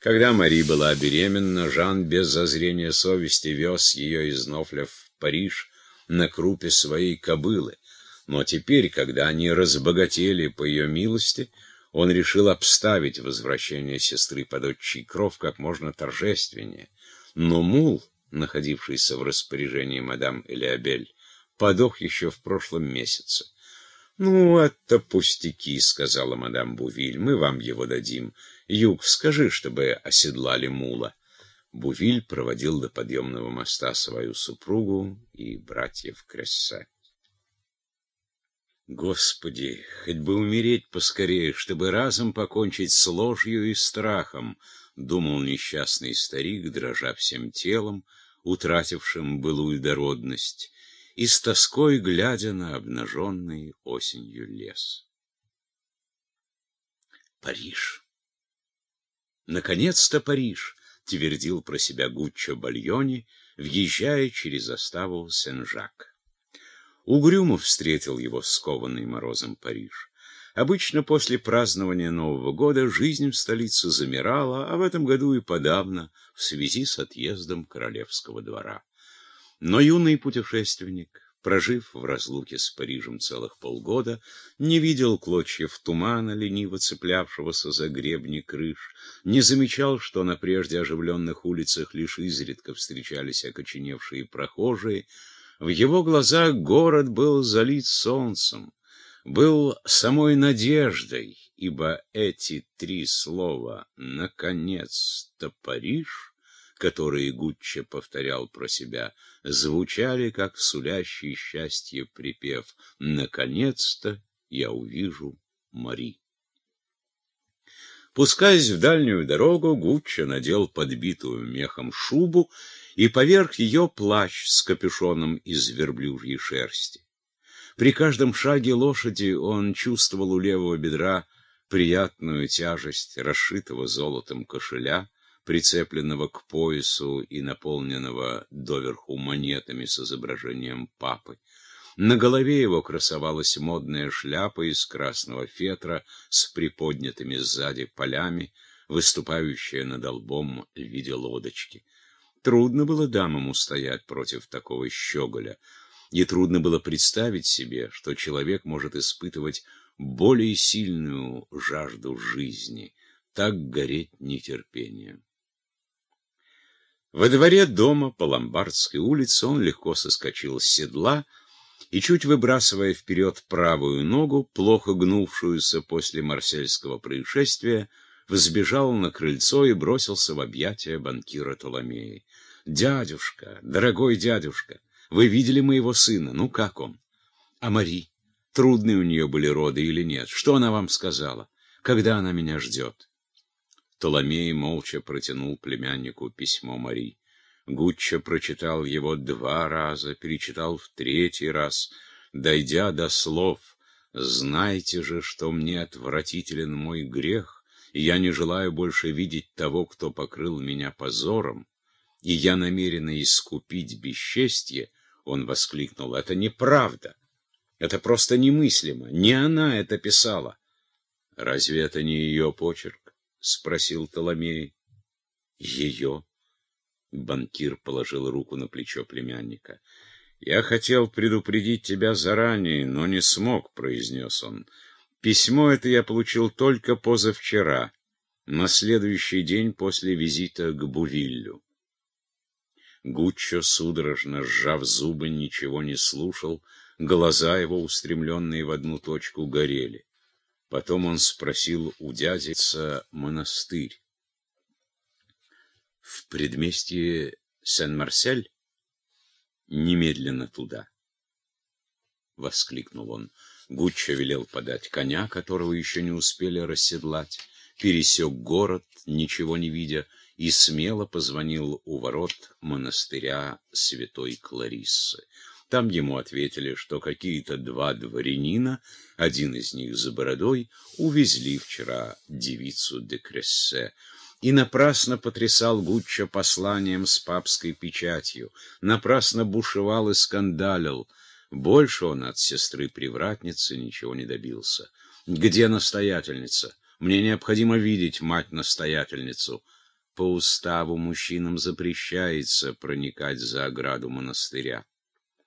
Когда Мари была беременна, Жан без зазрения совести вез ее из Нофля в Париж на крупе своей кобылы. Но теперь, когда они разбогатели по ее милости, он решил обставить возвращение сестры под отчий кров как можно торжественнее. Но мул, находившийся в распоряжении мадам Элиабель, подох еще в прошлом месяце. «Ну, это пустяки», — сказала мадам Бувиль, — «мы вам его дадим. Юг, скажи, чтобы оседлали мула». Бувиль проводил до подъемного моста свою супругу и братьев Крессе. Господи, хоть бы умереть поскорее, чтобы разом покончить с ложью и страхом, думал несчастный старик, дрожа всем телом, утратившим былую дородность, и с тоской глядя на обнаженный осенью лес. Париж! Наконец-то Париж! — твердил про себя Гуччо Бальони, въезжая через заставу Сен-Жак. Угрюмо встретил его скованный морозом Париж. Обычно после празднования Нового года жизнь в столице замирала, а в этом году и подавно, в связи с отъездом королевского двора. Но юный путешественник, прожив в разлуке с Парижем целых полгода, не видел клочьев тумана, лениво цеплявшегося за гребни крыш, не замечал, что на прежде оживленных улицах лишь изредка встречались окоченевшие прохожие, в его глазах город был залит солнцем, был самой надеждой, ибо эти три слова «наконец-то Париж», которые Гуччо повторял про себя, звучали как сулящий счастье припев «наконец-то я увижу Мари». Пускаясь в дальнюю дорогу, Гуччо надел подбитую мехом шубу и поверх ее плащ с капюшоном из верблюжьей шерсти. При каждом шаге лошади он чувствовал у левого бедра приятную тяжесть расшитого золотом кошеля, прицепленного к поясу и наполненного доверху монетами с изображением папы. На голове его красовалась модная шляпа из красного фетра с приподнятыми сзади полями, выступающая над лбом в виде лодочки. Трудно было дамам устоять против такого щеголя, и трудно было представить себе, что человек может испытывать более сильную жажду жизни, так гореть нетерпением. Во дворе дома по Ломбардской улице он легко соскочил с седла и, чуть выбрасывая вперед правую ногу, плохо гнувшуюся после марсельского происшествия, взбежал на крыльцо и бросился в объятия банкира Толомеи. «Дядюшка, дорогой дядюшка, вы видели моего сына? Ну, как он? А Мари? Трудные у нее были роды или нет? Что она вам сказала? Когда она меня ждет?» Толомей молча протянул племяннику письмо Мари. Гуччо прочитал его два раза, перечитал в третий раз, дойдя до слов «Знайте же, что мне отвратителен мой грех, и я не желаю больше видеть того, кто покрыл меня позором, и я намерен искупить бесчестье, он воскликнул, это неправда, это просто немыслимо, не она это писала. Разве это не ее почерк? Спросил Толомей. Ее? Банкир положил руку на плечо племянника. «Я хотел предупредить тебя заранее, но не смог», — произнес он. Письмо это я получил только позавчера, на следующий день после визита к Бувиллю. Гуччо, судорожно сжав зубы, ничего не слушал, глаза его, устремленные в одну точку, горели. Потом он спросил у дядица монастырь. В предместье Сен-Марсель? Немедленно туда. Воскликнул он. Гуччо велел подать коня, которого еще не успели расседлать, пересек город, ничего не видя, и смело позвонил у ворот монастыря святой Клариссы. Там ему ответили, что какие-то два дворянина, один из них за бородой, увезли вчера девицу де Крессе. И напрасно потрясал Гуччо посланием с папской печатью, напрасно бушевал и скандалил — больше он от сестры-привратницы ничего не добился. «Где настоятельница? Мне необходимо видеть мать-настоятельницу». по уставу мужчинам запрещается проникать за ограду монастыря.